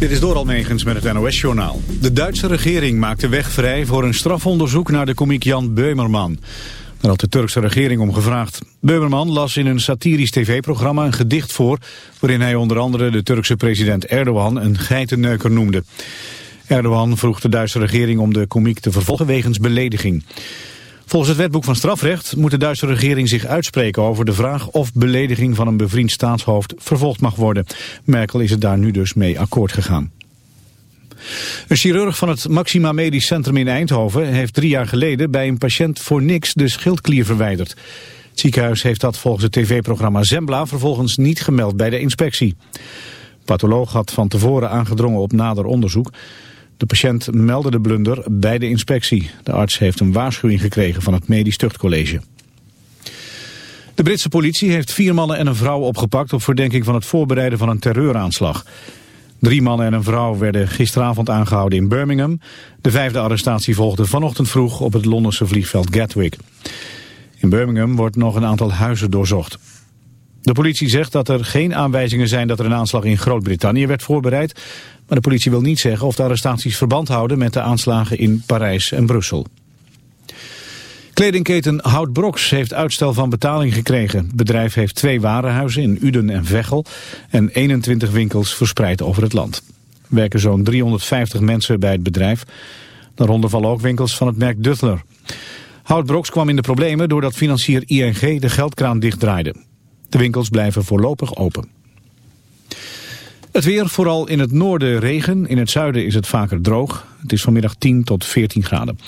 Dit is door Megens met het NOS-journaal. De Duitse regering maakt de weg vrij voor een strafonderzoek naar de komiek Jan Beumerman. Daar had de Turkse regering om gevraagd. Beumerman las in een satirisch tv-programma een gedicht voor... waarin hij onder andere de Turkse president Erdogan een geitenneuker noemde. Erdogan vroeg de Duitse regering om de komiek te vervolgen wegens belediging. Volgens het wetboek van strafrecht moet de Duitse regering zich uitspreken over de vraag of belediging van een bevriend staatshoofd vervolgd mag worden. Merkel is het daar nu dus mee akkoord gegaan. Een chirurg van het Maxima Medisch Centrum in Eindhoven heeft drie jaar geleden bij een patiënt voor niks de schildklier verwijderd. Het ziekenhuis heeft dat volgens het tv-programma Zembla vervolgens niet gemeld bij de inspectie. De patholoog had van tevoren aangedrongen op nader onderzoek. De patiënt meldde de blunder bij de inspectie. De arts heeft een waarschuwing gekregen van het Medisch Tuchtcollege. De Britse politie heeft vier mannen en een vrouw opgepakt... op verdenking van het voorbereiden van een terreuraanslag. Drie mannen en een vrouw werden gisteravond aangehouden in Birmingham. De vijfde arrestatie volgde vanochtend vroeg op het Londense vliegveld Gatwick. In Birmingham wordt nog een aantal huizen doorzocht. De politie zegt dat er geen aanwijzingen zijn dat er een aanslag in Groot-Brittannië werd voorbereid. Maar de politie wil niet zeggen of de arrestaties verband houden met de aanslagen in Parijs en Brussel. Kledingketen Hout Broks heeft uitstel van betaling gekregen. Het bedrijf heeft twee warenhuizen in Uden en Veghel en 21 winkels verspreid over het land. Er werken zo'n 350 mensen bij het bedrijf. Daaronder vallen ook winkels van het merk Duttler. Hout Broks kwam in de problemen doordat financier ING de geldkraan dichtdraaide. De winkels blijven voorlopig open. Het weer, vooral in het noorden regen. In het zuiden is het vaker droog. Het is vanmiddag 10 tot 14 graden.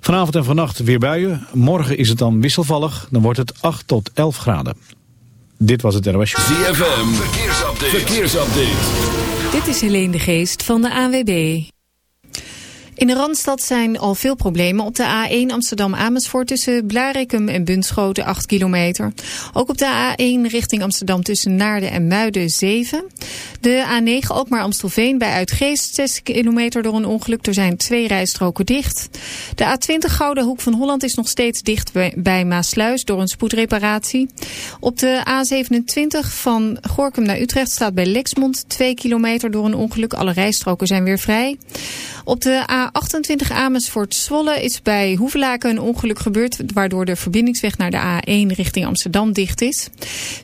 Vanavond en vannacht weer buien. Morgen is het dan wisselvallig. Dan wordt het 8 tot 11 graden. Dit was het NOS. ZFM, verkeersupdate. verkeersupdate. Dit is Helene de Geest van de AWB. In de Randstad zijn al veel problemen. Op de A1 Amsterdam-Amersfoort tussen Blarikum en Bunschoten 8 kilometer. Ook op de A1 richting Amsterdam tussen Naarden en Muiden 7. De A9 ook maar Amstelveen bij Uitgeest 6 kilometer door een ongeluk. Er zijn twee rijstroken dicht. De A20 Gouden Hoek van Holland is nog steeds dicht bij Maasluis door een spoedreparatie. Op de A27 van Gorkum naar Utrecht staat bij Lexmond 2 kilometer door een ongeluk. Alle rijstroken zijn weer vrij. Op de A28 Amersfoort-Zwolle is bij Hoevelaken een ongeluk gebeurd... waardoor de verbindingsweg naar de A1 richting Amsterdam dicht is.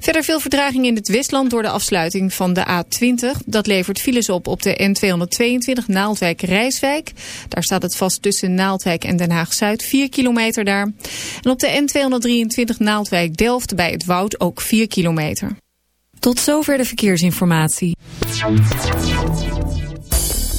Verder veel verdraging in het Westland door de afsluiting van de A20. Dat levert files op op de N222 Naaldwijk-Rijswijk. Daar staat het vast tussen Naaldwijk en Den Haag-Zuid, 4 kilometer daar. En op de N223 Naaldwijk-Delft bij het Woud ook 4 kilometer. Tot zover de verkeersinformatie.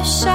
the shine.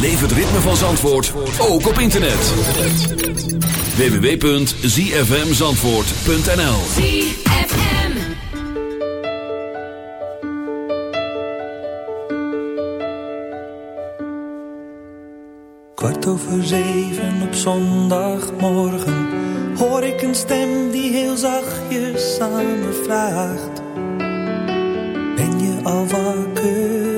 Beleef het ritme van Zandvoort, ook op internet. www.zfmzandvoort.nl ZFM. Kwart over zeven op zondagmorgen hoor ik een stem die heel zachtjes aan me vraagt: Ben je al wakker,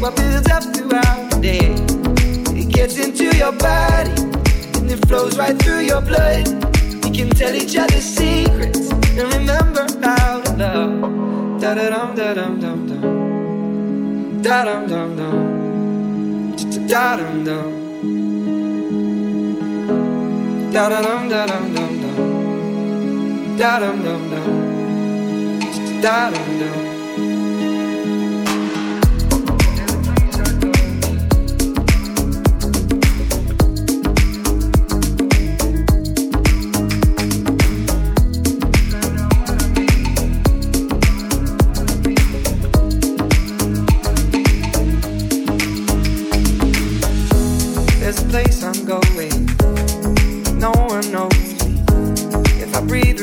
what builds up throughout the day. It gets into your body and it flows right through your blood. We can tell each other secrets and remember how to love. Da da dum da dum dum dum. Da dum dum dum. Da dum dum. Da da dum da dum dum dum. Da dum dum dum. Da dum dum.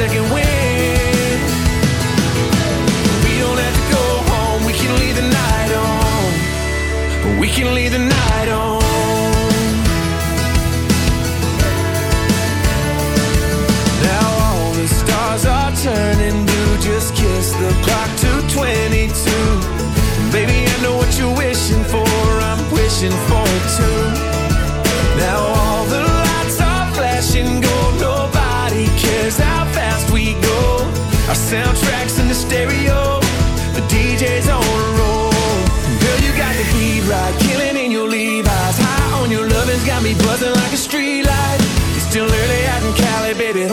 second wind.